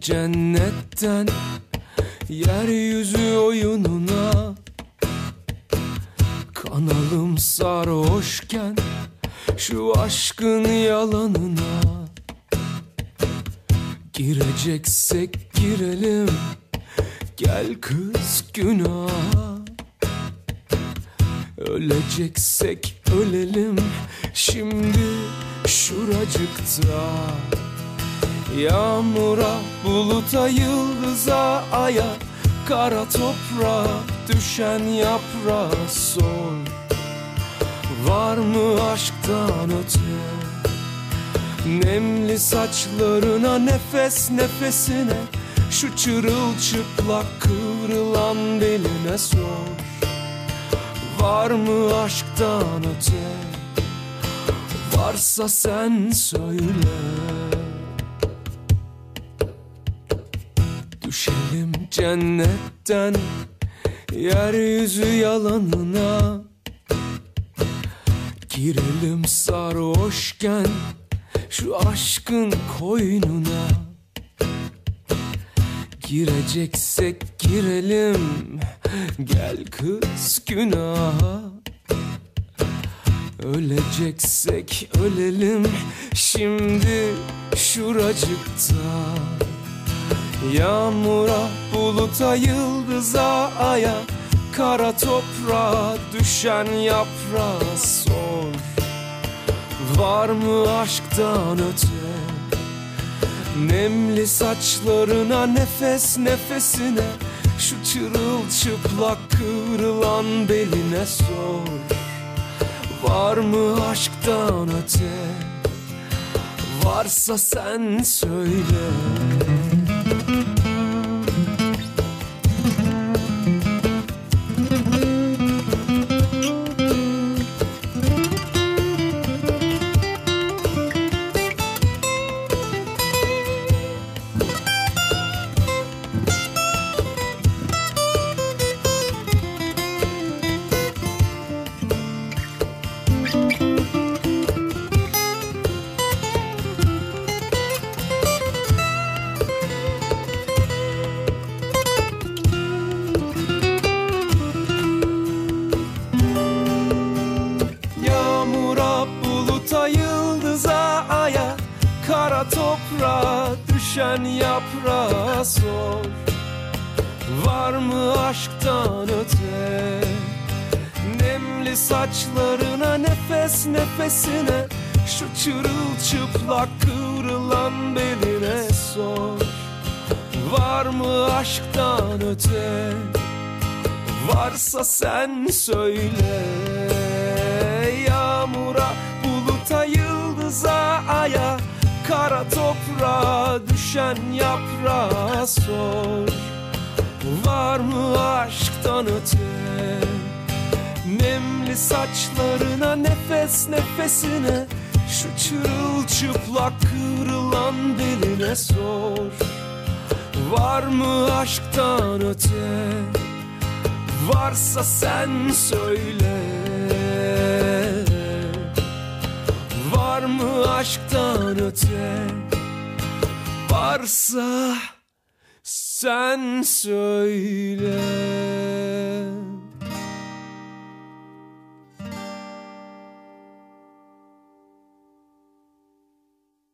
cennetten Yeryüzü oyununa. Kanalım sarhoşken Şu aşkın yalanına. Gireceksek girelim Gel kız günah Öleceksek ölelim Şimdi şuracıkta Yağmura, buluta, yıldıza, aya Kara toprağa düşen yaprağa sor. Var mı aşktan öte? Nemli saçlarına nefes nefesine Şu çırılçıplak kıvrılan beline sor. Var mı aşktan öte? Varsa sen söyle cennetten Yeryüzü yalanına. Girelim sarhoşken Şu aşkın koynuna. Gireceksek girelim Gel kız günaha. Öleceksek ölelim Şimdi şuracıkta. Yağmura, buluta, yıldıza, aya Kara toprağa düşen yaprağa sor. Var mı aşktan öte? Nemli saçlarına nefes nefesine Şu çırılçıplak kıvrılan beline sor. Var mı aşktan öte? Varsa sen söyle düşen yaprağa sor. Var mı aşktan öte? Nemli saçlarına nefes nefesine Şu çırılçıplak kıvrılan beline sor. Var mı aşktan öte? Varsa sen söyle. Yağmura, buluta, yıldıza, aya Kara toprağa düşen yaprağa sor. Var mı aşktan öte Nemli saçlarına nefes nefesine Şu çırılçıplak kıvrılan beline sor. Var mı aşktan öte Varsa sen söyle. Var mı aşktan öte Varsa sen söyle